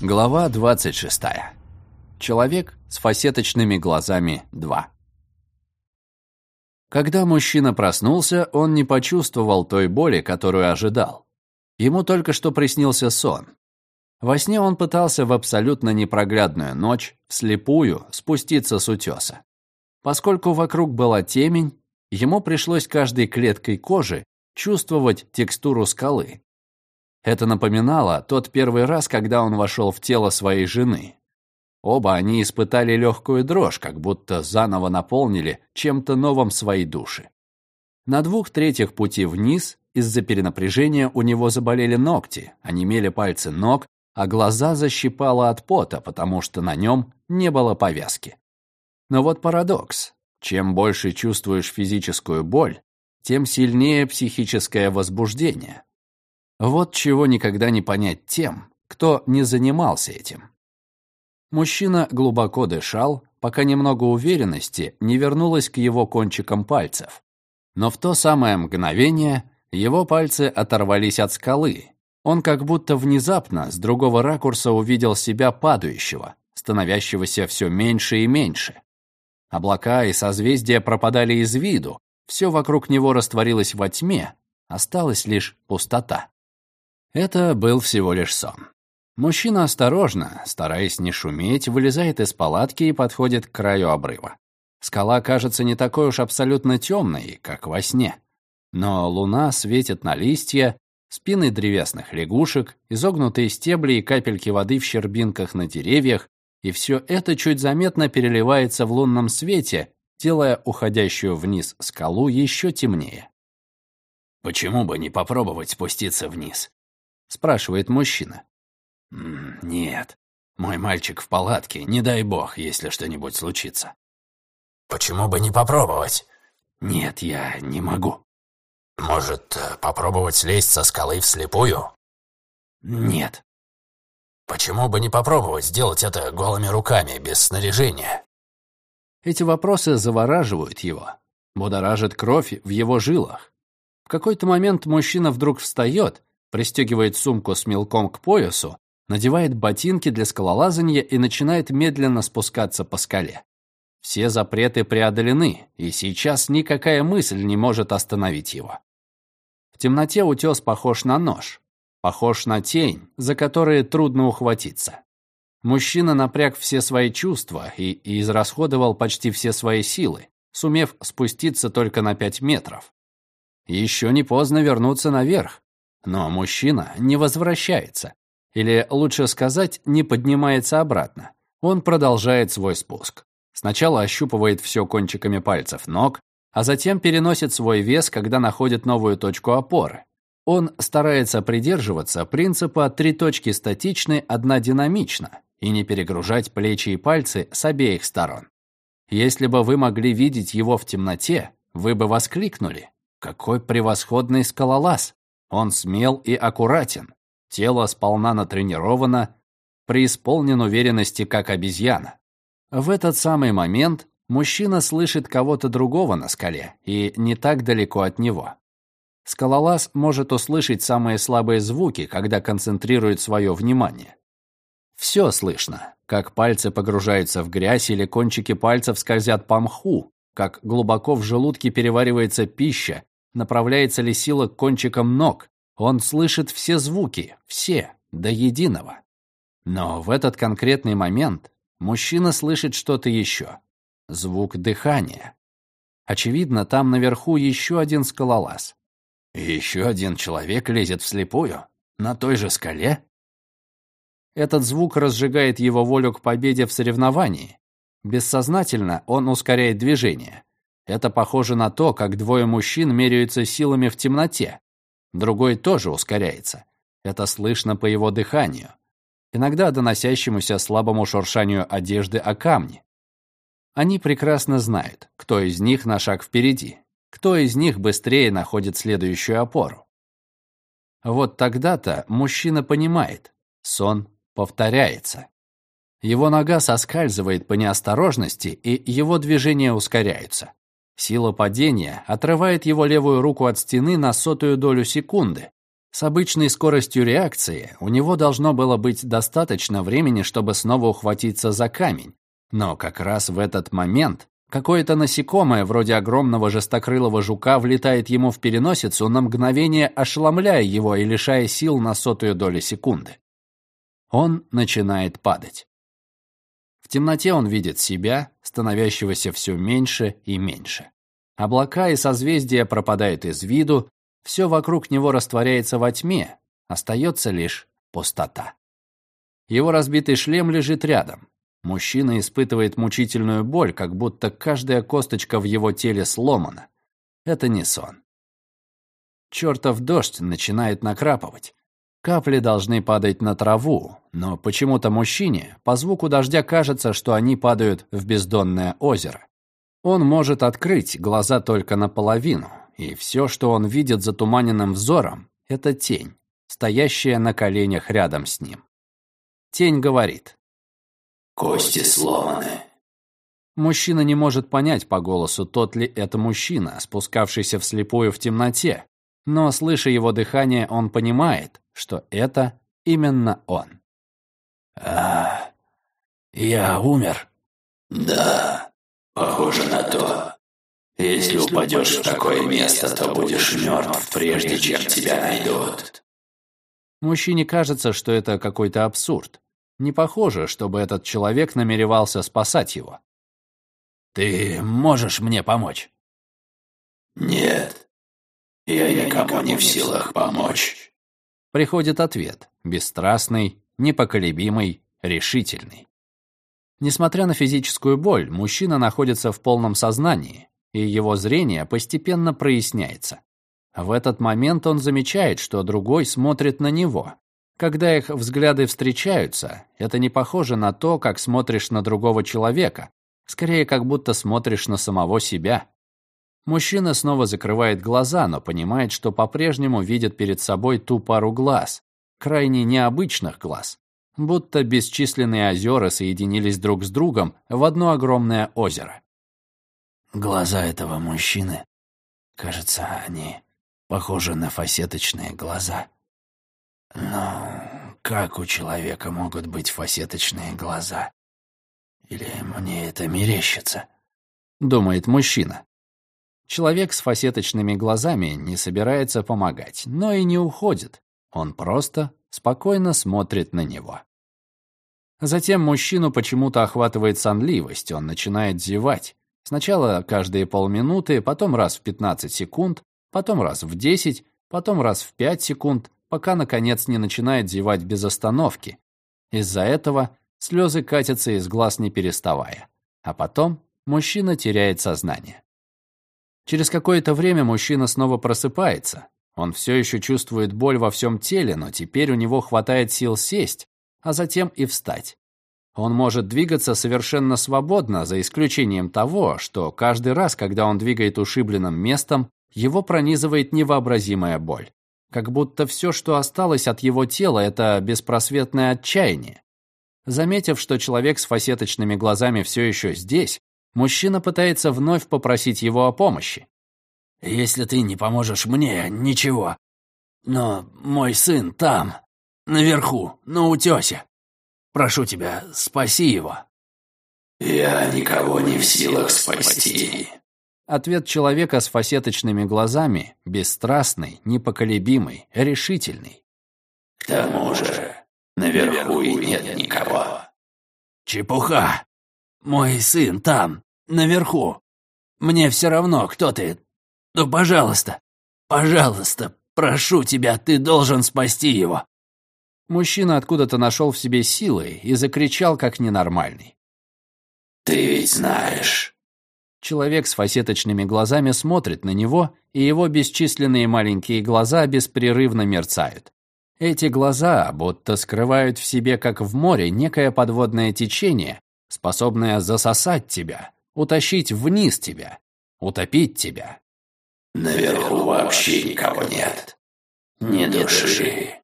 Глава 26. Человек с фасеточными глазами 2. Когда мужчина проснулся, он не почувствовал той боли, которую ожидал. Ему только что приснился сон. Во сне он пытался в абсолютно непроглядную ночь, вслепую, спуститься с утеса. Поскольку вокруг была темень, ему пришлось каждой клеткой кожи чувствовать текстуру скалы, это напоминало тот первый раз, когда он вошел в тело своей жены. Оба они испытали легкую дрожь, как будто заново наполнили чем-то новым свои души. На двух третьих пути вниз из-за перенапряжения у него заболели ногти, онемели пальцы ног, а глаза защипало от пота, потому что на нем не было повязки. Но вот парадокс. Чем больше чувствуешь физическую боль, тем сильнее психическое возбуждение. Вот чего никогда не понять тем, кто не занимался этим. Мужчина глубоко дышал, пока немного уверенности не вернулось к его кончикам пальцев. Но в то самое мгновение его пальцы оторвались от скалы. Он как будто внезапно с другого ракурса увидел себя падающего, становящегося все меньше и меньше. Облака и созвездия пропадали из виду, все вокруг него растворилось во тьме, осталась лишь пустота. Это был всего лишь сон. Мужчина осторожно, стараясь не шуметь, вылезает из палатки и подходит к краю обрыва. Скала кажется не такой уж абсолютно темной, как во сне. Но луна светит на листья, спины древесных лягушек, изогнутые стебли и капельки воды в щербинках на деревьях, и все это чуть заметно переливается в лунном свете, делая уходящую вниз скалу еще темнее. «Почему бы не попробовать спуститься вниз?» — спрашивает мужчина. «Нет, мой мальчик в палатке, не дай бог, если что-нибудь случится». «Почему бы не попробовать?» «Нет, я не могу». «Может, э, попробовать слезть со скалы вслепую?» «Нет». «Почему бы не попробовать сделать это голыми руками, без снаряжения?» Эти вопросы завораживают его, будоражит кровь в его жилах. В какой-то момент мужчина вдруг встает пристегивает сумку с мелком к поясу, надевает ботинки для скалолазания и начинает медленно спускаться по скале. Все запреты преодолены, и сейчас никакая мысль не может остановить его. В темноте утес похож на нож, похож на тень, за которые трудно ухватиться. Мужчина напряг все свои чувства и, и израсходовал почти все свои силы, сумев спуститься только на пять метров. Еще не поздно вернуться наверх, но мужчина не возвращается. Или, лучше сказать, не поднимается обратно. Он продолжает свой спуск. Сначала ощупывает все кончиками пальцев ног, а затем переносит свой вес, когда находит новую точку опоры. Он старается придерживаться принципа «три точки статичны, одна динамична» и не перегружать плечи и пальцы с обеих сторон. Если бы вы могли видеть его в темноте, вы бы воскликнули «Какой превосходный скалолаз!» Он смел и аккуратен, тело сполна натренировано, преисполнен уверенности, как обезьяна. В этот самый момент мужчина слышит кого-то другого на скале и не так далеко от него. Скалолаз может услышать самые слабые звуки, когда концентрирует свое внимание. Все слышно, как пальцы погружаются в грязь или кончики пальцев скользят по мху, как глубоко в желудке переваривается пища направляется ли сила к кончикам ног. Он слышит все звуки, все, до единого. Но в этот конкретный момент мужчина слышит что-то еще. Звук дыхания. Очевидно, там наверху еще один скалолаз. Еще один человек лезет вслепую? На той же скале? Этот звук разжигает его волю к победе в соревновании. Бессознательно он ускоряет движение. Это похоже на то, как двое мужчин меряются силами в темноте. Другой тоже ускоряется. Это слышно по его дыханию. Иногда доносящемуся слабому шуршанию одежды о камни. Они прекрасно знают, кто из них на шаг впереди, кто из них быстрее находит следующую опору. Вот тогда-то мужчина понимает, сон повторяется. Его нога соскальзывает по неосторожности, и его движения ускоряются. Сила падения отрывает его левую руку от стены на сотую долю секунды. С обычной скоростью реакции у него должно было быть достаточно времени, чтобы снова ухватиться за камень. Но как раз в этот момент какое-то насекомое, вроде огромного жестокрылого жука, влетает ему в переносицу, на мгновение ошеломляя его и лишая сил на сотую долю секунды. Он начинает падать. В темноте он видит себя, становящегося все меньше и меньше. Облака и созвездия пропадают из виду, все вокруг него растворяется во тьме, остается лишь пустота. Его разбитый шлем лежит рядом. Мужчина испытывает мучительную боль, как будто каждая косточка в его теле сломана. Это не сон. Чертов дождь начинает накрапывать. Капли должны падать на траву, но почему-то мужчине по звуку дождя кажется, что они падают в бездонное озеро. Он может открыть глаза только наполовину, и все, что он видит затуманенным взором, это тень, стоящая на коленях рядом с ним. Тень говорит. «Кости сломаны». Мужчина не может понять по голосу, тот ли это мужчина, спускавшийся вслепую в темноте, но, слыша его дыхание, он понимает, что это именно он. «А, я умер?» «Да, похоже на то. Если упадешь в такое место, то будешь мертв, прежде чем тебя найдут». Мужчине кажется, что это какой-то абсурд. Не похоже, чтобы этот человек намеревался спасать его. «Ты можешь мне помочь?» «Нет, я никому не в силах помочь. Приходит ответ, бесстрастный, непоколебимый, решительный. Несмотря на физическую боль, мужчина находится в полном сознании, и его зрение постепенно проясняется. В этот момент он замечает, что другой смотрит на него. Когда их взгляды встречаются, это не похоже на то, как смотришь на другого человека, скорее как будто смотришь на самого себя. Мужчина снова закрывает глаза, но понимает, что по-прежнему видит перед собой ту пару глаз, крайне необычных глаз, будто бесчисленные озера соединились друг с другом в одно огромное озеро. Глаза этого мужчины, кажется, они похожи на фасеточные глаза. Но как у человека могут быть фасеточные глаза? Или мне это мерещится? Думает мужчина. Человек с фасеточными глазами не собирается помогать, но и не уходит. Он просто спокойно смотрит на него. Затем мужчину почему-то охватывает сонливость, он начинает зевать. Сначала каждые полминуты, потом раз в 15 секунд, потом раз в 10, потом раз в 5 секунд, пока, наконец, не начинает зевать без остановки. Из-за этого слезы катятся из глаз не переставая. А потом мужчина теряет сознание. Через какое-то время мужчина снова просыпается. Он все еще чувствует боль во всем теле, но теперь у него хватает сил сесть, а затем и встать. Он может двигаться совершенно свободно, за исключением того, что каждый раз, когда он двигает ушибленным местом, его пронизывает невообразимая боль. Как будто все, что осталось от его тела, это беспросветное отчаяние. Заметив, что человек с фасеточными глазами все еще здесь, Мужчина пытается вновь попросить его о помощи. «Если ты не поможешь мне, ничего. Но мой сын там, наверху, на утесе. Прошу тебя, спаси его». «Я никого не в силах спасти». Ответ человека с фасеточными глазами бесстрастный, непоколебимый, решительный. «К тому же, наверху и нет никого». «Чепуха! Мой сын там, наверху. Мне все равно, кто ты. Ну, пожалуйста, пожалуйста, прошу тебя, ты должен спасти его». Мужчина откуда-то нашел в себе силы и закричал, как ненормальный. «Ты ведь знаешь». Человек с фасеточными глазами смотрит на него, и его бесчисленные маленькие глаза беспрерывно мерцают. Эти глаза будто скрывают в себе, как в море, некое подводное течение, способное засосать тебя, утащить вниз тебя, утопить тебя. Наверху вообще никого нет. Ни души.